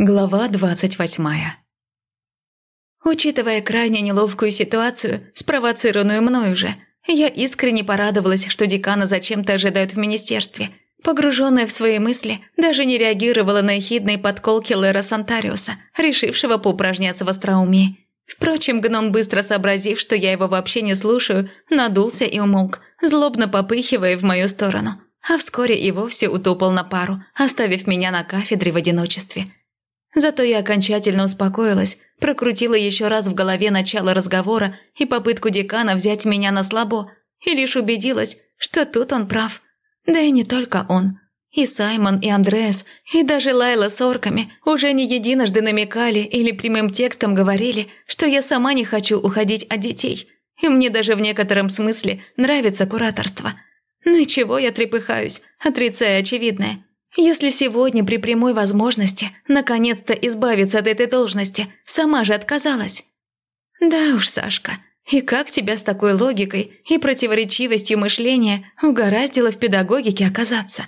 Глава двадцать восьмая Учитывая крайне неловкую ситуацию, спровоцированную мною же, я искренне порадовалась, что декана зачем-то ожидают в министерстве. Погруженная в свои мысли, даже не реагировала на ехидные подколки Лера Сантариуса, решившего поупражняться в остроумии. Впрочем, гном, быстро сообразив, что я его вообще не слушаю, надулся и умолк, злобно попыхивая в мою сторону. А вскоре и вовсе утопал на пару, оставив меня на кафедре в одиночестве – Зато я окончательно успокоилась, прокрутила еще раз в голове начало разговора и попытку декана взять меня на слабо, и лишь убедилась, что тут он прав. Да и не только он. И Саймон, и Андреас, и даже Лайла с орками уже не единожды намекали или прямым текстом говорили, что я сама не хочу уходить от детей. И мне даже в некотором смысле нравится кураторство. Ну и чего я трепыхаюсь, отрицая очевидное – если сегодня при прямой возможности наконец-то избавиться от этой должности, сама же отказалась. Да уж, Сашка, и как тебя с такой логикой и противоречивостью мышления угораздило в педагогике оказаться?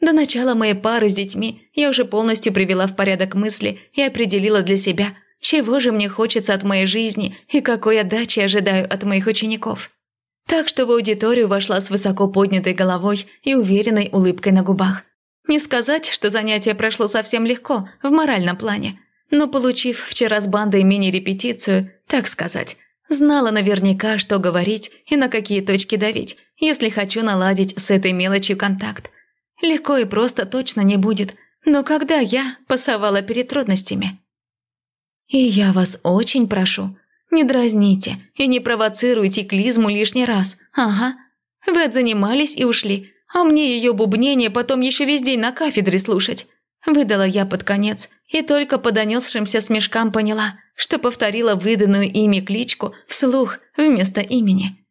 До начала моей пары с детьми я уже полностью привела в порядок мысли и определила для себя, чего же мне хочется от моей жизни и какой отдачи ожидаю от моих учеников. Так что в аудиторию вошла с высоко поднятой головой и уверенной улыбкой на губах. Не сказать, что занятие прошло совсем легко, в моральном плане. Но получив вчера с бандой мини-репетицию, так сказать, знала наверняка, что говорить и на какие точки давить, если хочу наладить с этой мелочью контакт. Легко и просто точно не будет, но когда я пасовала перед трудностями? И я вас очень прошу, не дразните и не провоцируйте клизму лишний раз, ага. Вы отзанимались и ушли, а мне ее бубнение потом еще весь день на кафедре слушать. Выдала я под конец и только по донесшимся смешкам поняла, что повторила выданную ими кличку вслух вместо имени.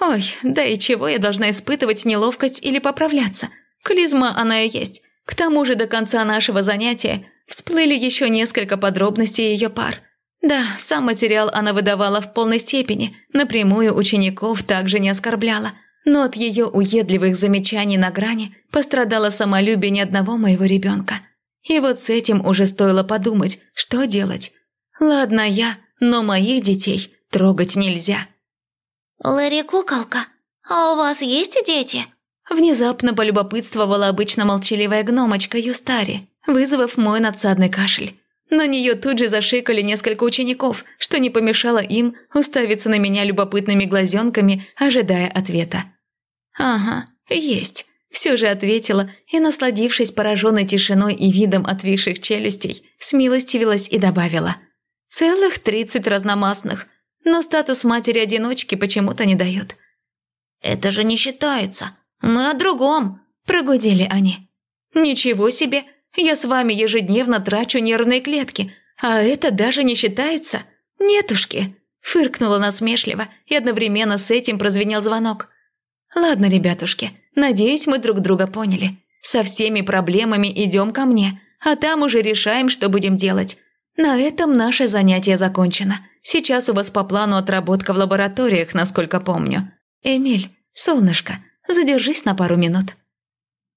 Ой, да и чего я должна испытывать неловкость или поправляться? Клизма она и есть. К тому же до конца нашего занятия всплыли еще несколько подробностей ее пар. Да, сам материал она выдавала в полной степени, напрямую учеников также не оскорбляла – но от ее уедливых замечаний на грани пострадало самолюбие ни одного моего ребенка. И вот с этим уже стоило подумать, что делать. Ладно я, но моих детей трогать нельзя. «Лэри Куколка, а у вас есть дети?» Внезапно полюбопытствовала обычно молчаливая гномочка Юстари, вызвав мой надсадный кашель. На нее тут же зашикали несколько учеников, что не помешало им уставиться на меня любопытными глазенками, ожидая ответа. «Ага, есть», – все же ответила и, насладившись пораженной тишиной и видом отвисших челюстей, смилостивилась и добавила. «Целых тридцать разномастных, но статус матери-одиночки почему-то не дает». «Это же не считается. Мы о другом», – прогудели они. «Ничего себе! Я с вами ежедневно трачу нервные клетки, а это даже не считается? Нетушки!» Фыркнула насмешливо, и одновременно с этим прозвенел звонок. «Ладно, ребятушки, надеюсь, мы друг друга поняли. Со всеми проблемами идем ко мне, а там уже решаем, что будем делать. На этом наше занятие закончено. Сейчас у вас по плану отработка в лабораториях, насколько помню. Эмиль, солнышко, задержись на пару минут».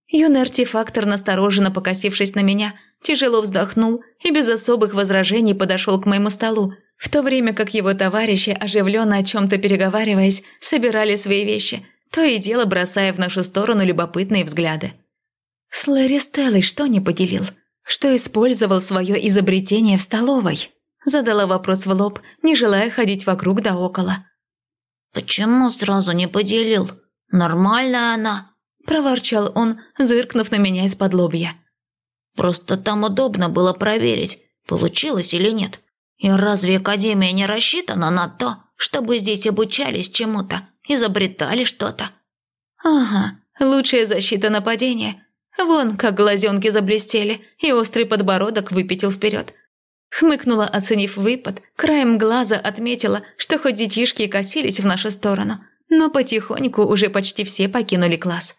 Юный артефактор, настороженно покосившись на меня, тяжело вздохнул и без особых возражений подошел к моему столу, в то время как его товарищи, оживленно о чем-то переговариваясь, собирали свои вещи, то и дело бросая в нашу сторону любопытные взгляды. С Лэри Стеллой что не поделил? Что использовал свое изобретение в столовой? Задала вопрос в лоб, не желая ходить вокруг да около. «Почему сразу не поделил? Нормальная она», – проворчал он, зыркнув на меня из-под лобья. «Просто там удобно было проверить, получилось или нет. И разве Академия не рассчитана на то, чтобы здесь обучались чему-то, изобретали что-то. Ага, лучшая защита нападения. Вон, как глазенки заблестели, и острый подбородок выпятил вперед. Хмыкнула, оценив выпад, краем глаза отметила, что хоть детишки и косились в нашу сторону, но потихоньку уже почти все покинули класс.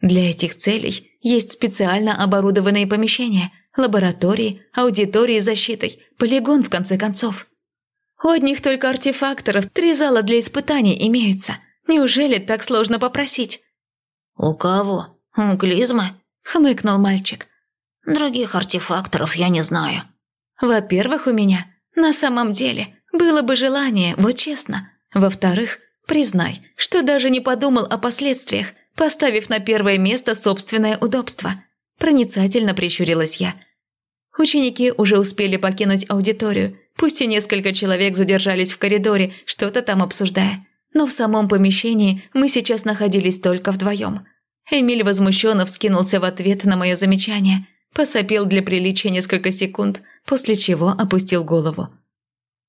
Для этих целей есть специально оборудованные помещения, лаборатории, аудитории с защитой, полигон в конце концов. У одних только артефакторов три зала для испытаний имеются. Неужели так сложно попросить?» «У кого? У Клизмы?» – хмыкнул мальчик. Других артефакторов я не знаю». «Во-первых, у меня на самом деле было бы желание, вот честно. Во-вторых, признай, что даже не подумал о последствиях, поставив на первое место собственное удобство». Проницательно прищурилась я. Ученики уже успели покинуть аудиторию, пусть и несколько человек задержались в коридоре, что-то там обсуждая. Но в самом помещении мы сейчас находились только вдвоем. Эмиль возмущенно вскинулся в ответ на мое замечание, посопел для приличия несколько секунд, после чего опустил голову.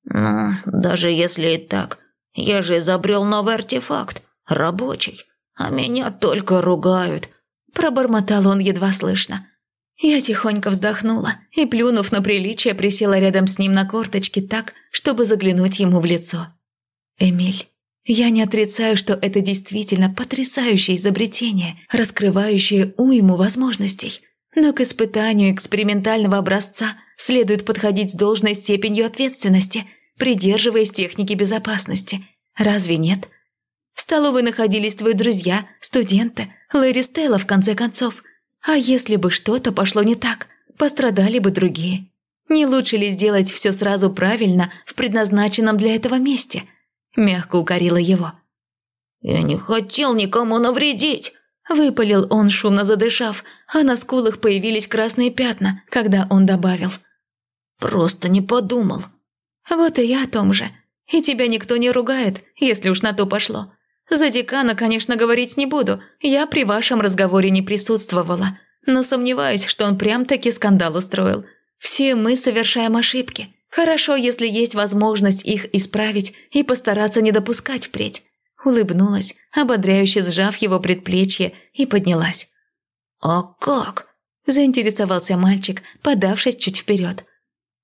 «Ну, даже если и так, я же изобрел новый артефакт, рабочий, а меня только ругают», – пробормотал он едва слышно. Я тихонько вздохнула и, плюнув на приличие, присела рядом с ним на корточки так, чтобы заглянуть ему в лицо. «Эмиль, я не отрицаю, что это действительно потрясающее изобретение, раскрывающее уйму возможностей. Но к испытанию экспериментального образца следует подходить с должной степенью ответственности, придерживаясь техники безопасности. Разве нет? В столовой находились твои друзья, студенты, Лэри Стелла, в конце концов. А если бы что-то пошло не так, пострадали бы другие. Не лучше ли сделать все сразу правильно в предназначенном для этого месте – мягко укорила его. «Я не хотел никому навредить!» Выпалил он, шумно задышав, а на скулах появились красные пятна, когда он добавил. «Просто не подумал». «Вот и я о том же. И тебя никто не ругает, если уж на то пошло. За декана, конечно, говорить не буду, я при вашем разговоре не присутствовала, но сомневаюсь, что он прям-таки скандал устроил. Все мы совершаем ошибки, Хорошо, если есть возможность их исправить и постараться не допускать впредь. Улыбнулась, ободряюще сжав его предплечье, и поднялась. «А как?» – заинтересовался мальчик, подавшись чуть вперед.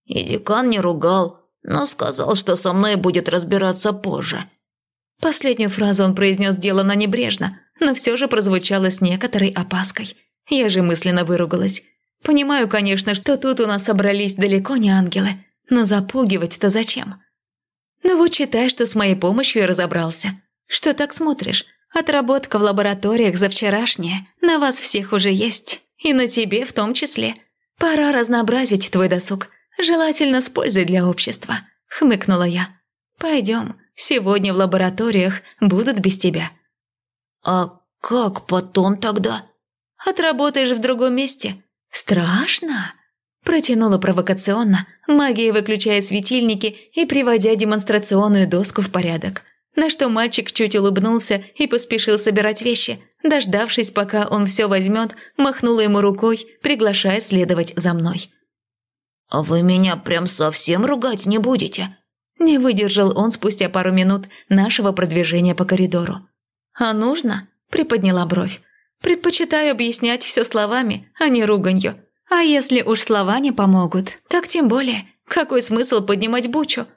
«И декан не ругал, но сказал, что со мной будет разбираться позже». Последнюю фразу он произнес делано небрежно, но все же прозвучало с некоторой опаской. Я же мысленно выругалась. Понимаю, конечно, что тут у нас собрались далеко не ангелы, но запугивать-то зачем? Ну вот считай, что с моей помощью и разобрался. Что так смотришь? Отработка в лабораториях за вчерашнее на вас всех уже есть. И на тебе в том числе. Пора разнообразить твой досуг. Желательно с пользой для общества. Хмыкнула я. Пойдем. Сегодня в лабораториях будут без тебя. А как потом тогда? Отработаешь в другом месте. Страшно? Протянула провокационно, магией выключая светильники и приводя демонстрационную доску в порядок. На что мальчик чуть улыбнулся и поспешил собирать вещи. Дождавшись, пока он все возьмет, махнула ему рукой, приглашая следовать за мной. «А вы меня прям совсем ругать не будете?» Не выдержал он спустя пару минут нашего продвижения по коридору. «А нужно?» – приподняла бровь. «Предпочитаю объяснять все словами, а не руганью. А если уж слова не помогут, так тем более, какой смысл поднимать бучу?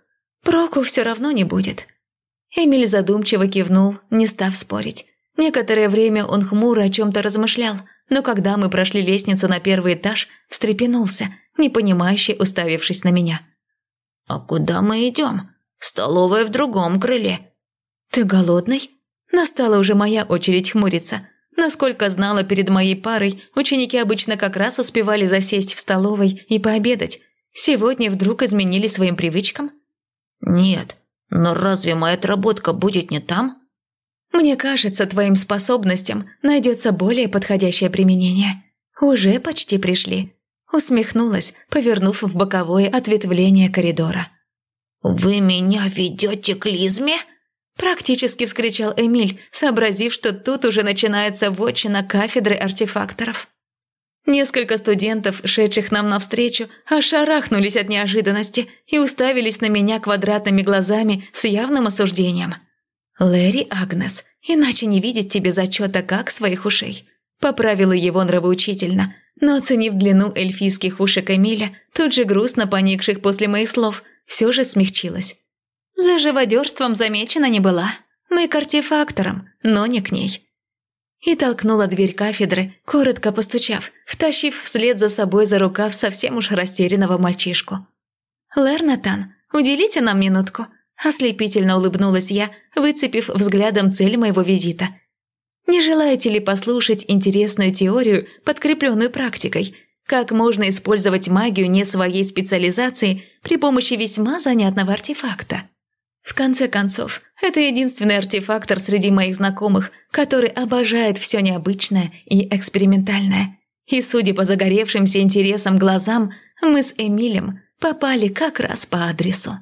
Проку все равно не будет. Эмиль задумчиво кивнул, не став спорить. Некоторое время он хмуро о чем-то размышлял, но когда мы прошли лестницу на первый этаж, встрепенулся, непонимающе уставившись на меня. «А куда мы идем? Столовая в другом крыле». «Ты голодный?» Настала уже моя очередь хмуриться – Насколько знала перед моей парой, ученики обычно как раз успевали засесть в столовой и пообедать. Сегодня вдруг изменили своим привычкам? Нет, но разве моя отработка будет не там? Мне кажется, твоим способностям найдется более подходящее применение. Уже почти пришли. Усмехнулась, повернув в боковое ответвление коридора. «Вы меня ведете к Лизме?» Практически вскричал Эмиль, сообразив, что тут уже начинается вотчина кафедры артефакторов. Несколько студентов, шедших нам навстречу, ошарахнулись от неожиданности и уставились на меня квадратными глазами с явным осуждением. «Лэри Агнес, иначе не видеть тебе зачета как своих ушей», – поправила его нравоучительно, но, оценив длину эльфийских ушек Эмиля, тут же грустно поникших после моих слов, все же смягчилась. За живодерством замечена не была. Мы к артефакторам, но не к ней. И толкнула дверь кафедры, коротко постучав, втащив вслед за собой за рукав совсем уж растерянного мальчишку. «Лернатан, уделите нам минутку», – ослепительно улыбнулась я, выцепив взглядом цель моего визита. «Не желаете ли послушать интересную теорию, подкрепленную практикой? как можно использовать магию не своей специализации при помощи весьма занятного артефакта. В конце концов, это единственный артефактор среди моих знакомых, который обожает все необычное и экспериментальное. И судя по загоревшимся интересам глазам, мы с Эмилем попали как раз по адресу.